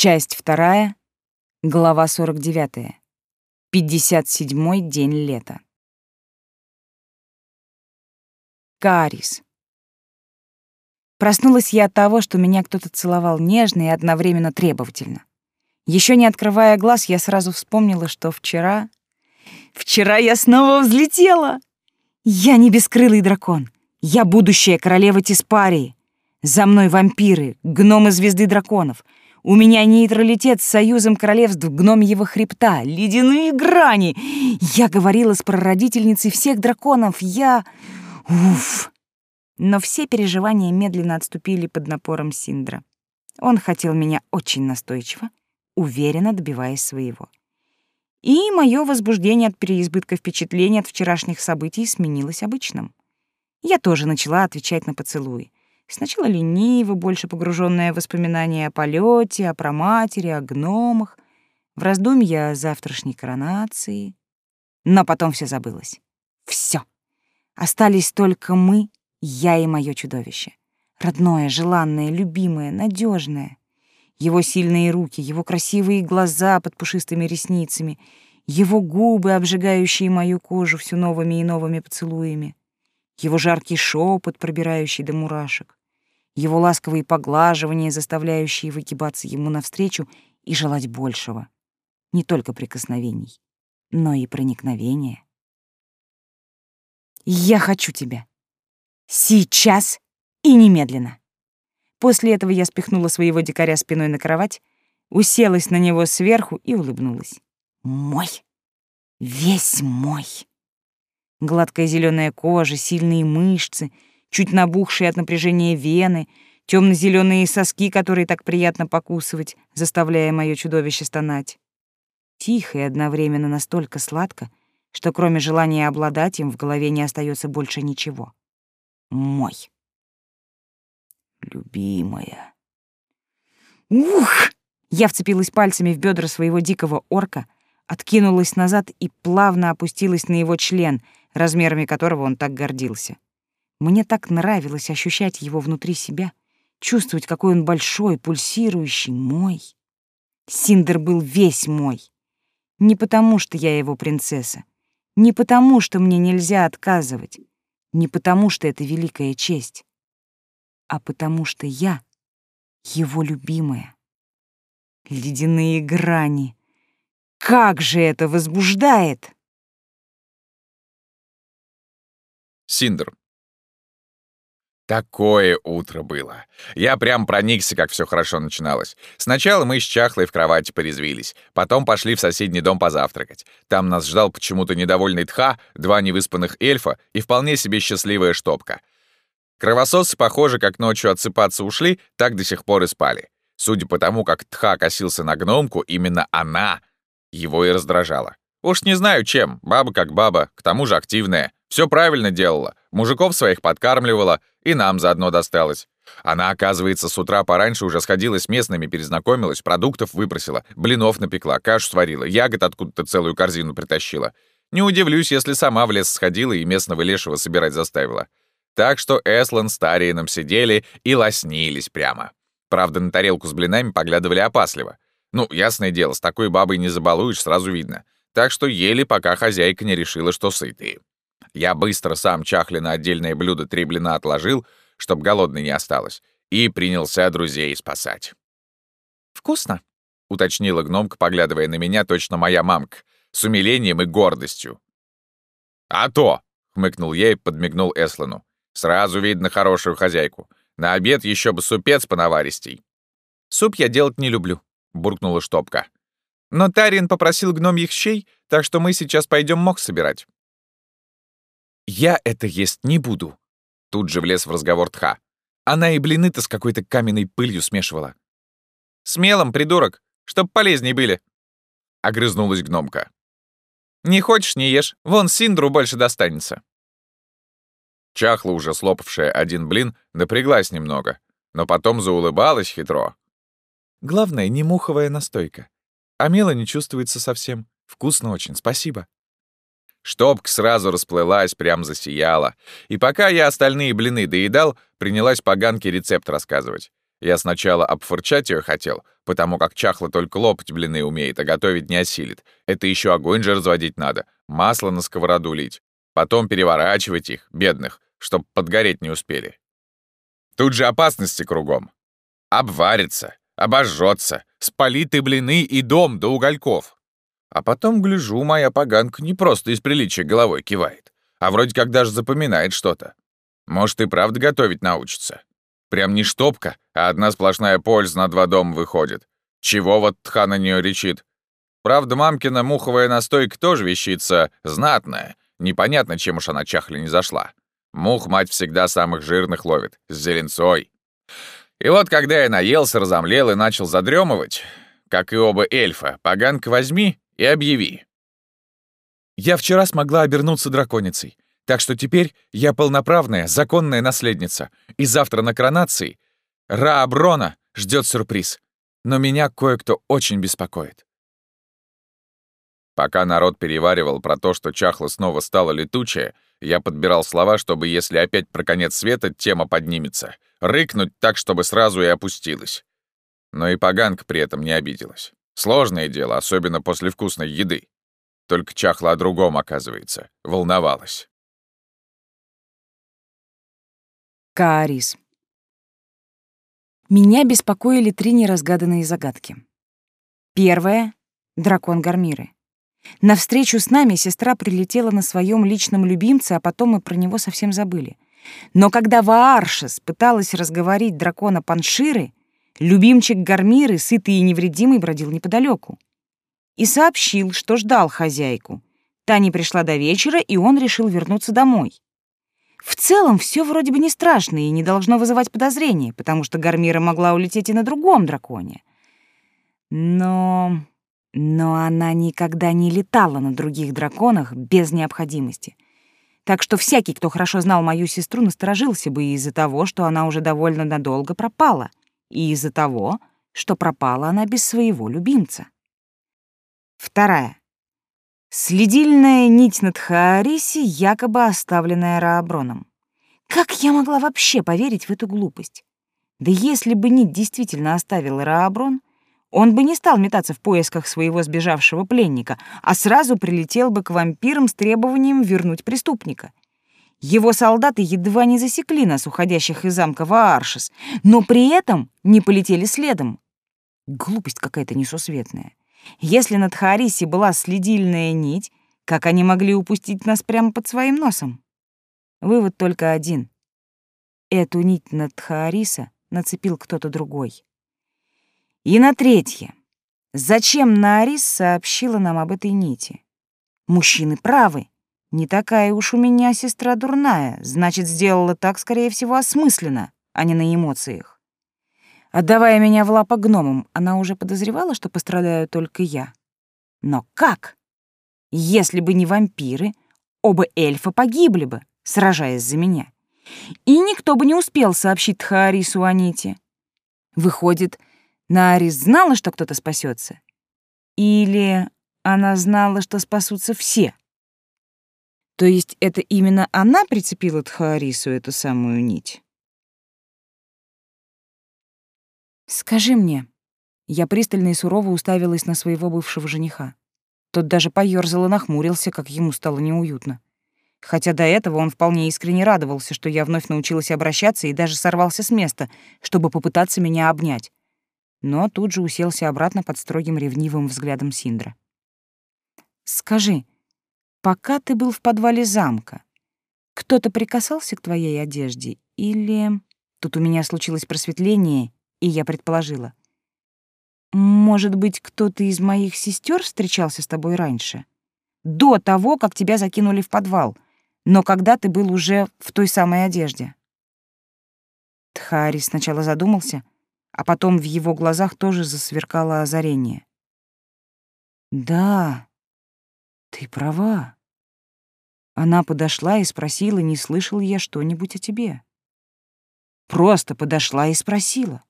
Часть вторая, глава 49. 57-й день лета. Карис. Проснулась я от того, что меня кто-то целовал нежно и одновременно требовательно. Еще не открывая глаз, я сразу вспомнила, что вчера... Вчера я снова взлетела! Я не бескрылый дракон. Я будущая королева Тиспарии. За мной вампиры, гномы звезды драконов. У меня нейтралитет с союзом королевств гномьего хребта, ледяные грани. Я говорила с прародительницей всех драконов. Я... Уф! Но все переживания медленно отступили под напором Синдра. Он хотел меня очень настойчиво, уверенно добиваясь своего. И мое возбуждение от переизбытка впечатлений от вчерашних событий сменилось обычным. Я тоже начала отвечать на поцелуи. Сначала лениво, больше погруженная в воспоминания о полете, о проматере, о гномах, в раздумья о завтрашней коронации. Но потом все забылось. Все. Остались только мы, я и мое чудовище. Родное, желанное, любимое, надежное. Его сильные руки, его красивые глаза под пушистыми ресницами, его губы, обжигающие мою кожу все новыми и новыми поцелуями, его жаркий шепот, пробирающий до мурашек, его ласковые поглаживания, заставляющие выгибаться ему навстречу и желать большего. Не только прикосновений, но и проникновения. Я хочу тебя. Сейчас и немедленно. После этого я спихнула своего дикаря спиной на кровать, уселась на него сверху и улыбнулась. Мой. Весь мой. Гладкая зеленая кожа, сильные мышцы, чуть набухшие от напряжения вены, темно зеленые соски, которые так приятно покусывать, заставляя мое чудовище стонать. Тихо и одновременно настолько сладко, что кроме желания обладать им в голове не остается больше ничего. Мой. Любимая. Ух! Я вцепилась пальцами в бедра своего дикого орка, откинулась назад и плавно опустилась на его член, размерами которого он так гордился. Мне так нравилось ощущать его внутри себя, чувствовать, какой он большой, пульсирующий, мой. Синдер был весь мой. Не потому, что я его принцесса, не потому, что мне нельзя отказывать, не потому, что это великая честь, а потому что я его любимая. Ледяные грани. Как же это возбуждает! Синдер. Такое утро было. Я прям проникся, как все хорошо начиналось. Сначала мы с Чахлой в кровати порезвились, потом пошли в соседний дом позавтракать. Там нас ждал почему-то недовольный Тха, два невыспанных эльфа и вполне себе счастливая штопка. Кровососы, похоже, как ночью отсыпаться ушли, так до сих пор и спали. Судя по тому, как Тха косился на гномку, именно она его и раздражала. Уж не знаю чем, баба как баба, к тому же активная. Все правильно делала, мужиков своих подкармливала, и нам заодно досталось. Она, оказывается, с утра пораньше уже сходила с местными, перезнакомилась, продуктов выпросила, блинов напекла, кашу сварила, ягод откуда-то целую корзину притащила. Не удивлюсь, если сама в лес сходила и местного лешего собирать заставила. Так что Эслан с Тариеном сидели и лоснились прямо. Правда, на тарелку с блинами поглядывали опасливо. Ну, ясное дело, с такой бабой не забалуешь, сразу видно. Так что ели, пока хозяйка не решила, что сытые. Я быстро сам чахли на отдельное блюдо три блина отложил, чтоб голодный не осталось, и принялся друзей спасать. «Вкусно?» — уточнила гномка, поглядывая на меня, точно моя мамка, с умилением и гордостью. «А то!» — хмыкнул я и подмигнул Эслану. «Сразу видно хорошую хозяйку. На обед еще бы супец понаваристей». «Суп я делать не люблю», — буркнула штопка. «Но Тарин попросил гномьих щей, так что мы сейчас пойдем мох собирать». «Я это есть не буду», — тут же влез в разговор Тха. Она и блины-то с какой-то каменной пылью смешивала. «Смелым, придурок, чтоб полезней были», — огрызнулась гномка. «Не хочешь — не ешь, вон Синдру больше достанется». Чахла, уже слопавшая один блин, напряглась немного, но потом заулыбалась хитро. «Главное, не муховая настойка. А мела не чувствуется совсем. Вкусно очень, спасибо». Штопка сразу расплылась, прям засияла. И пока я остальные блины доедал, принялась поганке рецепт рассказывать. Я сначала обфырчать ее хотел, потому как чахло только лопать блины умеет, а готовить не осилит. Это еще огонь же разводить надо, масло на сковороду лить, потом переворачивать их, бедных, чтоб подгореть не успели. Тут же опасности кругом. Обварится, обожжется, спалит и блины, и дом до угольков. А потом, гляжу, моя поганка не просто из приличия головой кивает, а вроде как даже запоминает что-то. Может, и правда готовить научится. Прям не штопка, а одна сплошная польза на два дома выходит. Чего вот тха на нее речит? Правда, мамкина муховая настойка тоже вещица знатная. Непонятно, чем уж она чахли не зашла. Мух мать всегда самых жирных ловит, с зеленцой. И вот когда я наелся, разомлел и начал задремывать, как и оба эльфа, поганка возьми и объяви. Я вчера смогла обернуться драконицей, так что теперь я полноправная, законная наследница, и завтра на коронации Рааброна ждет сюрприз. Но меня кое-кто очень беспокоит. Пока народ переваривал про то, что чахло снова стало летучее, я подбирал слова, чтобы, если опять про конец света тема поднимется, рыкнуть так, чтобы сразу и опустилась. Но и поганка при этом не обиделась. Сложное дело, особенно после вкусной еды. Только чахла о другом, оказывается. Волновалась. Каарис. Меня беспокоили три неразгаданные загадки. Первая — дракон Гармиры. На встречу с нами сестра прилетела на своем личном любимце, а потом мы про него совсем забыли. Но когда Вааршес пыталась разговорить дракона Панширы, любимчик Гармиры, сытый и невредимый, бродил неподалеку. И сообщил, что ждал хозяйку. Та не пришла до вечера, и он решил вернуться домой. В целом, все вроде бы не страшно и не должно вызывать подозрения, потому что Гармира могла улететь и на другом драконе. Но... Но она никогда не летала на других драконах без необходимости. Так что всякий, кто хорошо знал мою сестру, насторожился бы из-за того, что она уже довольно надолго пропала, и из-за того, что пропала она без своего любимца. Вторая. Следильная нить над Хаариси, якобы оставленная Рааброном. Как я могла вообще поверить в эту глупость? Да если бы нить действительно оставила Рааброн, он бы не стал метаться в поисках своего сбежавшего пленника, а сразу прилетел бы к вампирам с требованием вернуть преступника. Его солдаты едва не засекли нас, уходящих из замка Вааршес, но при этом не полетели следом. Глупость какая-то несусветная. Если на Тхаарисе была следильная нить, как они могли упустить нас прямо под своим носом? Вывод только один. Эту нить на Тхаариса нацепил кто-то другой. И на третье. Зачем Нарис сообщила нам об этой нити? Мужчины правы. Не такая уж у меня сестра дурная, значит, сделала так, скорее всего, осмысленно, а не на эмоциях. Отдавая меня в лапы гномам, она уже подозревала, что пострадаю только я. Но как? Если бы не вампиры, оба эльфа погибли бы, сражаясь за меня. И никто бы не успел сообщить Тхаарису о нити. Выходит, Нарис знала, что кто-то спасется? Или она знала, что спасутся все? То есть это именно она прицепила Тхаарису эту самую нить? «Скажи мне». Я пристально и сурово уставилась на своего бывшего жениха. Тот даже поёрзал и нахмурился, как ему стало неуютно. Хотя до этого он вполне искренне радовался, что я вновь научилась обращаться и даже сорвался с места, чтобы попытаться меня обнять но тут же уселся обратно под строгим ревнивым взглядом Синдра. «Скажи, пока ты был в подвале замка, кто-то прикасался к твоей одежде или...» Тут у меня случилось просветление, и я предположила. «Может быть, кто-то из моих сестер встречался с тобой раньше? До того, как тебя закинули в подвал, но когда ты был уже в той самой одежде?» Тхари сначала задумался — а потом в его глазах тоже засверкало озарение. «Да, ты права». Она подошла и спросила, не слышал я что-нибудь о тебе. Просто подошла и спросила.